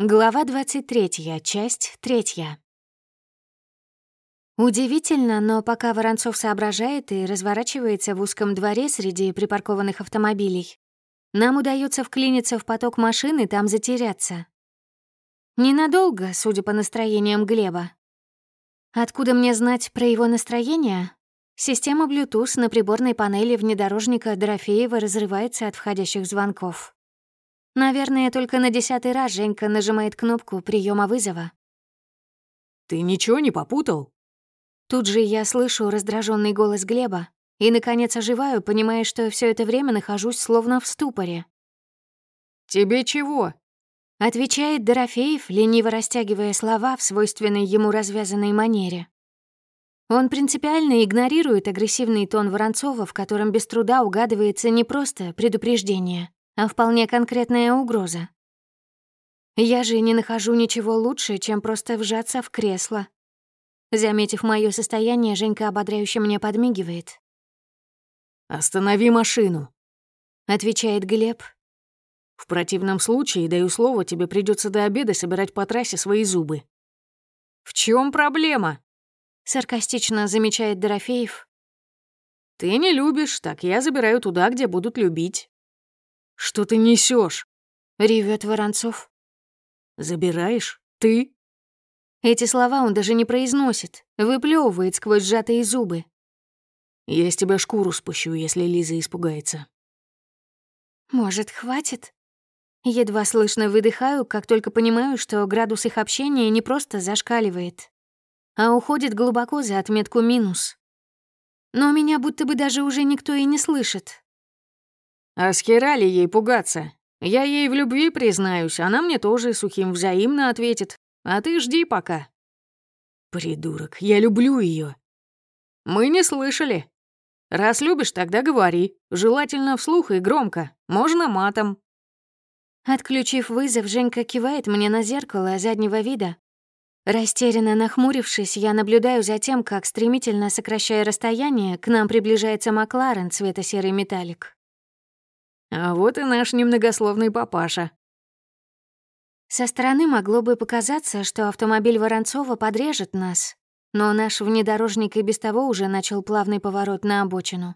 Глава 23, часть 3. Удивительно, но пока Воронцов соображает и разворачивается в узком дворе среди припаркованных автомобилей, нам удается вклиниться в поток машин и там затеряться. Ненадолго, судя по настроениям Глеба. Откуда мне знать про его настроение? Система Bluetooth на приборной панели внедорожника Дорофеева разрывается от входящих звонков. Наверное, только на десятый раз Женька нажимает кнопку приема вызова. «Ты ничего не попутал?» Тут же я слышу раздраженный голос Глеба и, наконец, оживаю, понимая, что все это время нахожусь словно в ступоре. «Тебе чего?» — отвечает Дорофеев, лениво растягивая слова в свойственной ему развязанной манере. Он принципиально игнорирует агрессивный тон Воронцова, в котором без труда угадывается не просто предупреждение, а вполне конкретная угроза. Я же не нахожу ничего лучше, чем просто вжаться в кресло. Заметив мое состояние, Женька ободряюще мне подмигивает. «Останови машину», — отвечает Глеб. «В противном случае, даю слово, тебе придется до обеда собирать по трассе свои зубы». «В чем проблема?» — саркастично замечает Дорофеев. «Ты не любишь, так я забираю туда, где будут любить». «Что ты несешь? ревет Воронцов. «Забираешь? Ты?» Эти слова он даже не произносит, выплевывает сквозь сжатые зубы. «Я из тебя шкуру спущу, если Лиза испугается». «Может, хватит?» Едва слышно выдыхаю, как только понимаю, что градус их общения не просто зашкаливает, а уходит глубоко за отметку минус. Но меня будто бы даже уже никто и не слышит. А с хера ли ей пугаться? Я ей в любви признаюсь, она мне тоже сухим взаимно ответит. А ты жди пока. Придурок, я люблю ее. Мы не слышали. Раз любишь, тогда говори. Желательно вслух и громко. Можно матом. Отключив вызов, Женька кивает мне на зеркало заднего вида. Растерянно нахмурившись, я наблюдаю за тем, как, стремительно сокращая расстояние, к нам приближается Макларен цвета серый металлик. А вот и наш немногословный папаша. Со стороны могло бы показаться, что автомобиль Воронцова подрежет нас, но наш внедорожник и без того уже начал плавный поворот на обочину.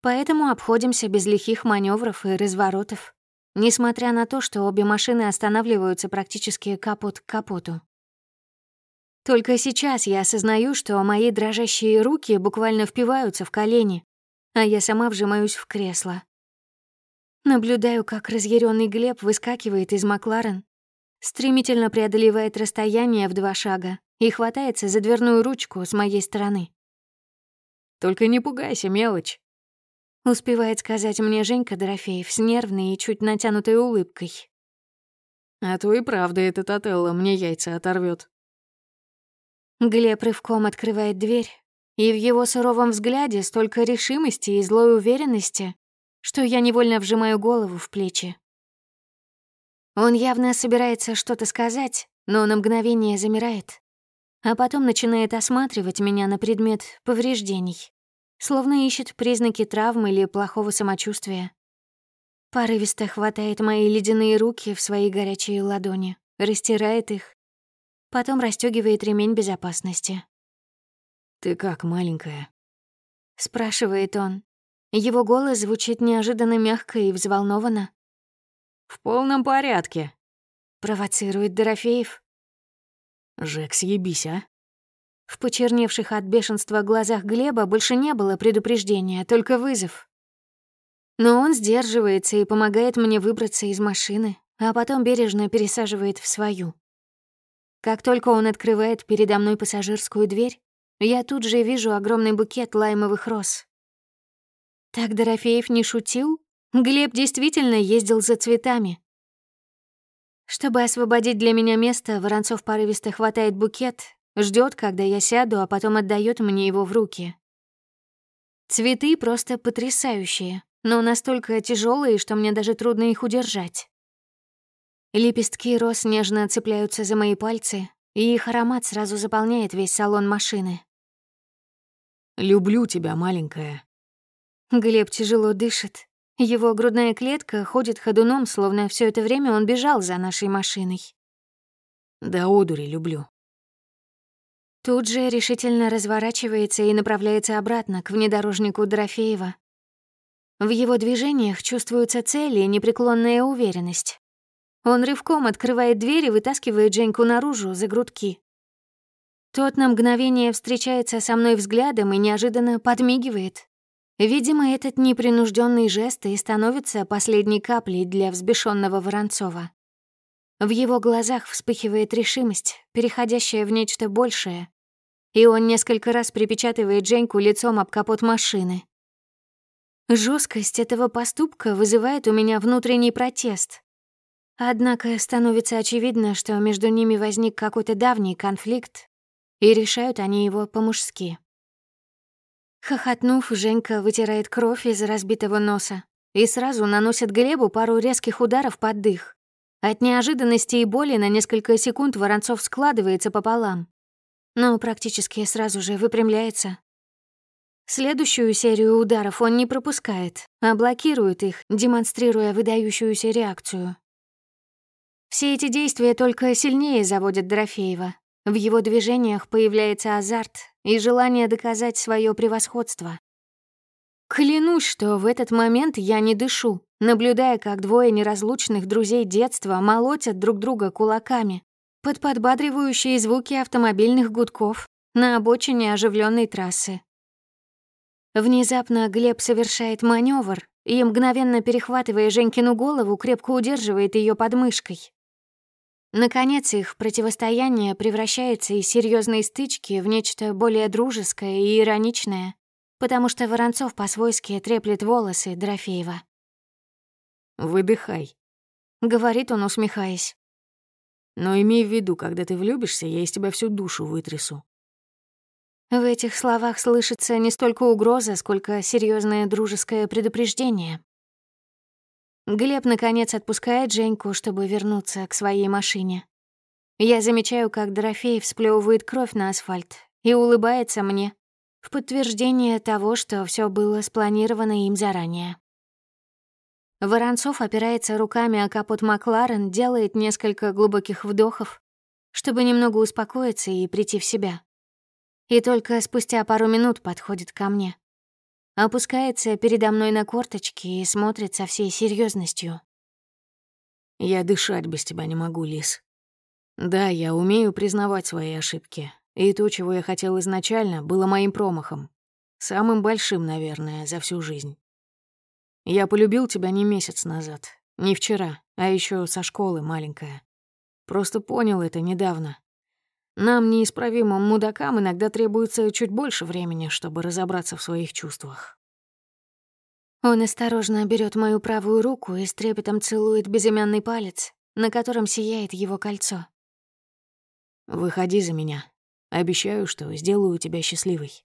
Поэтому обходимся без лихих маневров и разворотов, несмотря на то, что обе машины останавливаются практически капот к капоту. Только сейчас я осознаю, что мои дрожащие руки буквально впиваются в колени, а я сама вжимаюсь в кресло. Наблюдаю, как разъяренный Глеб выскакивает из Макларен, стремительно преодолевает расстояние в два шага и хватается за дверную ручку с моей стороны. «Только не пугайся, мелочь», — успевает сказать мне Женька Дорофеев с нервной и чуть натянутой улыбкой. «А то и правда этот Отелло мне яйца оторвет. Глеб рывком открывает дверь, и в его суровом взгляде столько решимости и злой уверенности, что я невольно вжимаю голову в плечи. Он явно собирается что-то сказать, но на мгновение замирает, а потом начинает осматривать меня на предмет повреждений, словно ищет признаки травмы или плохого самочувствия. Порывисто хватает мои ледяные руки в свои горячие ладони, растирает их, потом расстёгивает ремень безопасности. «Ты как, маленькая?» — спрашивает он, его голос звучит неожиданно мягко и взволнованно. «В полном порядке», — провоцирует Дорофеев. «Жек, съебись, а?» В почерневших от бешенства глазах Глеба больше не было предупреждения, только вызов. Но он сдерживается и помогает мне выбраться из машины, а потом бережно пересаживает в свою. Как только он открывает передо мной пассажирскую дверь, я тут же вижу огромный букет лаймовых роз, так Дорофеев не шутил? Глеб действительно ездил за цветами. Чтобы освободить для меня место, Воронцов порывисто хватает букет, ждет, когда я сяду, а потом отдает мне его в руки. Цветы просто потрясающие, но настолько тяжелые, что мне даже трудно их удержать. Лепестки роз нежно цепляются за мои пальцы, и их аромат сразу заполняет весь салон машины. «Люблю тебя, маленькая», Глеб тяжело дышит. Его грудная клетка ходит ходуном, словно все это время он бежал за нашей машиной. Да одури люблю. Тут же решительно разворачивается и направляется обратно к внедорожнику Дорофеева. В его движениях чувствуются цели и непреклонная уверенность. Он рывком открывает дверь и вытаскивает Женьку наружу за грудки. Тот на мгновение встречается со мной взглядом и неожиданно подмигивает. Видимо, этот непринужденный жест и становится последней каплей для взбешенного Воронцова. В его глазах вспыхивает решимость, переходящая в нечто большее, и он несколько раз припечатывает Женьку лицом об капот машины. Жесткость этого поступка вызывает у меня внутренний протест. Однако становится очевидно, что между ними возник какой-то давний конфликт, и решают они его по-мужски. Хохотнув, Женька вытирает кровь из разбитого носа и сразу наносит Глебу пару резких ударов под дых. От неожиданности и боли на несколько секунд Воронцов складывается пополам, но практически сразу же выпрямляется. Следующую серию ударов он не пропускает, а блокирует их, демонстрируя выдающуюся реакцию. Все эти действия только сильнее заводят Дорофеева, в его движениях появляется азарт и желание доказать свое превосходство. Клянусь, что в этот момент я не дышу, наблюдая, как двое неразлучных друзей детства молотят друг друга кулаками под подбадривающие звуки автомобильных гудков на обочине оживленной трассы. Внезапно Глеб совершает маневр и, мгновенно перехватывая Женькину голову, крепко удерживает ее подмышкой. Наконец, их противостояние превращается из серьезной стычки в нечто более дружеское и ироничное, потому что Воронцов по-свойски треплет волосы Дорофеева. «Выдыхай», — говорит он, усмехаясь. «Но имей в виду, когда ты влюбишься, я из тебя всю душу вытрясу». В этих словах слышится не столько угроза, сколько серьезное дружеское предупреждение. Глеб, наконец, отпускает Женьку, чтобы вернуться к своей машине. Я замечаю, как Дорофеев сплёвывает кровь на асфальт и улыбается мне в подтверждение того, что все было спланировано им заранее. Воронцов опирается руками о капот Макларен, делает несколько глубоких вдохов, чтобы немного успокоиться и прийти в себя. И только спустя пару минут подходит ко мне опускается передо мной на корточки и смотрит со всей серьезностью. «Я дышать без тебя не могу, Лис. Да, я умею признавать свои ошибки, и то, чего я хотел изначально, было моим промахом. Самым большим, наверное, за всю жизнь. Я полюбил тебя не месяц назад, не вчера, а еще со школы маленькая. Просто понял это недавно. Нам, неисправимым мудакам, иногда требуется чуть больше времени, чтобы разобраться в своих чувствах. Он осторожно берет мою правую руку и с трепетом целует безымянный палец, на котором сияет его кольцо. «Выходи за меня. Обещаю, что сделаю тебя счастливой».